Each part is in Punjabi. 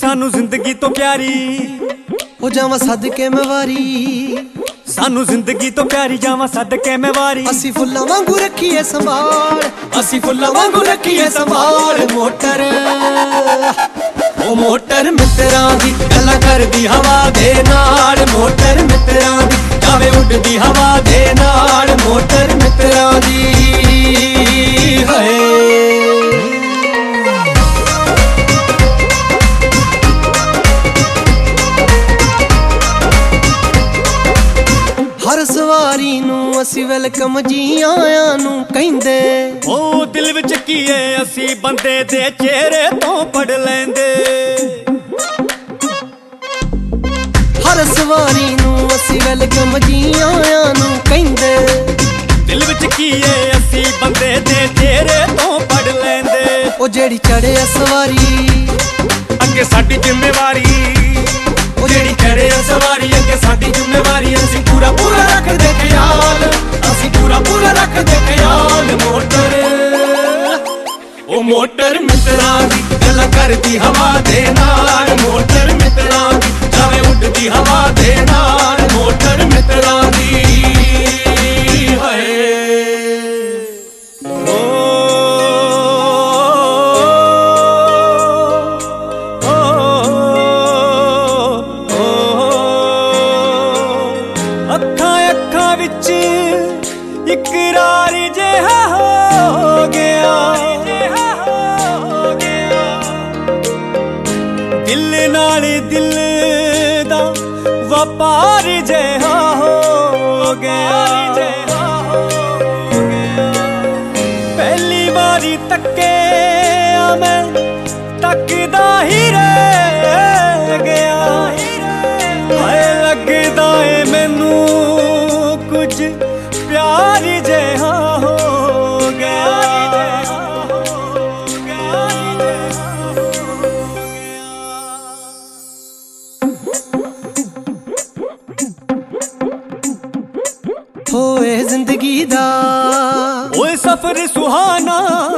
ਸਾਨੂੰ ਜ਼ਿੰਦਗੀ ਤੋਂ ਪਿਆਰੀ। ਹੋ ਜਾਵਾਂ ਸਦਕੇ ਮੈਂ ਵਾਰੀ। ਸਾਨੂੰ ਜ਼ਿੰਦਗੀ ਤੋਂ ਪਿਆਰੀ ਜਾਵਾਂ ਸਦਕੇ ਮੈਂ ਵਾਰੀ। ਅਸੀਂ ਫੁੱਲਾਂ ਵਾਂਗੂ ਰੱਖੀਏ ਸੰਭਾਲ। ਅਸੀਂ ਫੁੱਲਾਂ ਵਾਂਗੂ ਰੱਖੀਏ ਸੰਭਾਲ। ਮੋਟਰ। ਉਹ ਮੋਟਰ ਮਿੱਤਰਾਂ ਦੀ ਗੱਲਾਂ ਕਰਦੀ ਹਵਾ ਦੇ ਨਾਲ। ਮੋਟਰ ਮਿੱਤਰਾਂ ਦੀ ਜਾਵੇ ਉੱਡਦੀ ਹਵਾ ਅਸੀਂ ਵੈਲਕਮ ਜੀ ਆਇਆਂ ਨੂੰ ਕਹਿੰਦੇ। ਉਹ ਦਿਲ ਵਿੱਚ ਕੀਏ ਅਸੀਂ ਬੰਦੇ ਦੇ ਚਿਹਰੇ ਤੋਂ ਪੜ ਲੈਂਦੇ। ਹਰ ਸਵਾਰੀ ਨੂੰ ਅਸੀਂ ਵੈਲਕਮ ਜੀ ਆਇਆਂ ਨੂੰ ਕਹਿੰਦੇ। ਦਿਲ ਵਿੱਚ ਕੀਏ ਅਸੀਂ ਬੰਦੇ ਦੇ ਚਿਹਰੇ ਤੋਂ ਪੜ ਲੈਂਦੇ। ਉਹ ਜਿਹੜੀ ਚੜੇ ਸਵਾਰੀ। ਅੱਗੇ ਸਾਡੀ ਜ਼ਿੰਮੇਵਾਰੀ। ਉਹ ਜਿਹੜੀ ਚੜੇ ਸਵਾਰੀ ਅੱਗੇ ਸਾਡੀ ਜ਼ਿੰਮੇਵਾਰੀ ਉਹ ਮੋਟਰ ਮਿੱਤਰਾਂ ਦੀ ਗੱਲ ਕਰਦੀ ਹਵਾ ਦੇ ਨਾਲ ਮੋਟਰ ਮਿੱਤਰਾਂ ਦੀ ਜਾਵੇ ਉੱਡਦੀ ਹਵਾ ਦੇ ਨਾਲ ਮੋਟਰ ਮਿੱਤਰਾਂ ਦੀ ਹਾਏ ਅੱਖਾਂ ਅੱਖਾਂ ਵਿੱਚ ਇਕਰਾਰ ਜਿਹਾ ਹੋ ਨਾਲ ਦਿਲ ਦਾ ਵਪਾਰ ਜਿਹਾ ਹੋ ਗਿਆ। ਪਹਿਲੀ ਵਾਰੀ ਤੱਕਿਆ ਮੈਂ, ਤੱਕਦਾ ਹੀ ਰਹਿ ਗਿਆ। ਹਾਏ ਲੱਗਦਾ ਏ ਮੈਨੂੰ ਕੁਝ ਪਿਆਰ ਹੋਏ ਜ਼ਿੰਦਗੀ ਦਾ। ਓਏ ਸਫ਼ਰ ਸੁਹਾਨਾ।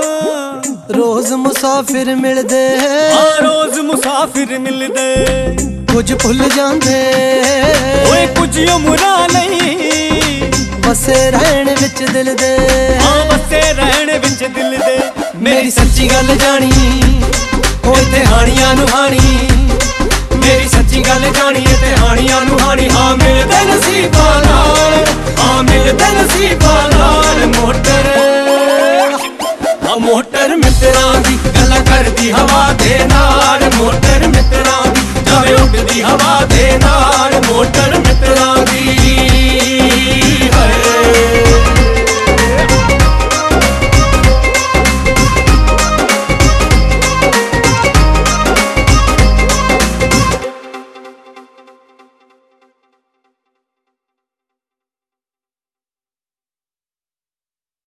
ਰੋਜ਼ ਮੁਸਾਫਿਰ ਮਿਲਦੇ। ਆ ਰੋਜ਼ ਮੁਸਾਫਿਰ ਮਿਲਦੇ। ਕੁਝ ਭੁੱਲ ਜਾਂਦੇ। ਓਏ ਕੁਝ ਉਮਰਾਂ ਨਹੀਂ ਵਸੇ ਰਹਿਣ ਵਿੱਚ ਦਿਲ ਦੇ। ਆ ਵਸੇ ਰਹਿਣ ਵਿੱਚ ਦਿਲ ਦੇ। ਮੇਰੀ ਸੱਚੀ ਗੱਲ ਜਾਣੀ। ਓਏ ਤੇ ਹਾਣੀਆਂ ਨੂੰ ਹਾਣੀ। ਮੇਰੀ ਸੱਚੀ ਗੱਲ ਜਾਣੀ ਤੇ ਹਾਣੀਆਂ ਨੂੰ ਹਾਣੀ। ਹਾਂ ਮਿਲਦੇ ਨਸੀਬਾਂ ਨਾਲ। ਹਾਂ ਨਸੀਬਾਂ ਨਾਲ ਮੋਟਰ। ਆ ਮੋਟਰ ਮਿੱਤਰਾਂ